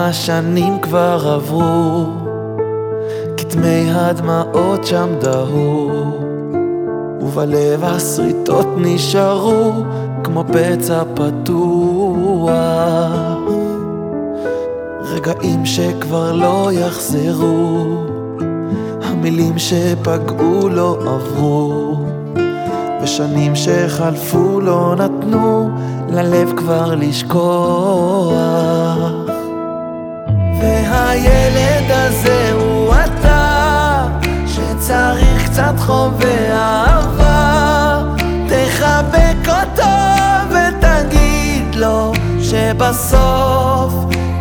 כמה שנים כבר עברו, כתמי הדמעות שם דהו, ובלב השריטות נשארו כמו פצע פתוח. רגעים שכבר לא יחזרו, המילים שפגעו לא עברו, ושנים שחלפו לא נתנו ללב כבר לשכוח. והילד הזה הוא אתה, שצריך קצת חום ואהבה. תחבק אותו ותגיד לו שבסוף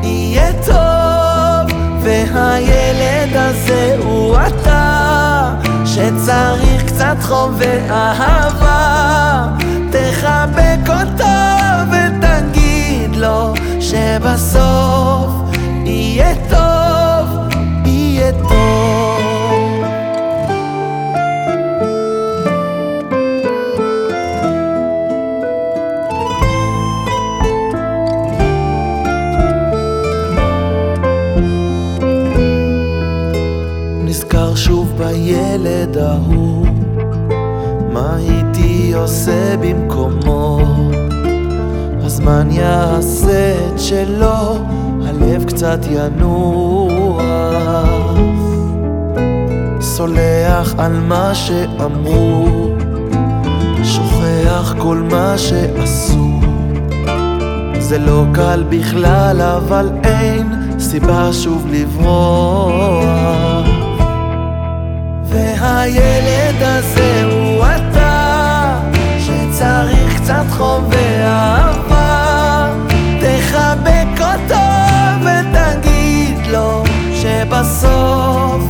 יהיה טוב. והילד הזה הוא אתה, שצריך קצת חום ואהבה. תחבק אותו הזמן יעשה את שלו, הלב קצת ינוח. סולח על מה שאמרו, שוכח כל מה שעשו. זה לא קל בכלל, אבל אין סיבה שוב לברוח. והילד הזה הוא אתה, שצריך קצת חום ואהבה. תחבק אותו ותגיד לו שבסוף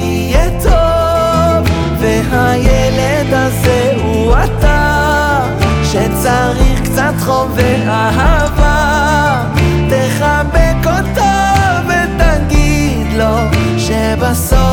יהיה טוב. והילד הזה הוא אתה, שצריך קצת חום ואהבה. תחבק אותו ותגיד לו שבסוף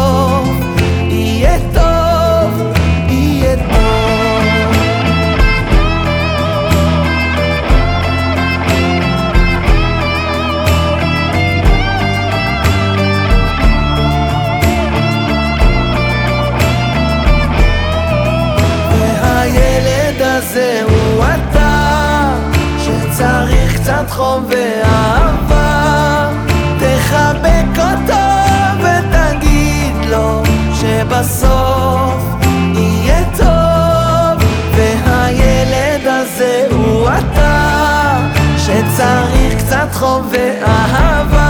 ואהבה. תחבק אותו ותגיד לו שבסוף טוב. והילד הזה הוא אתה, קצת חום ואהבה.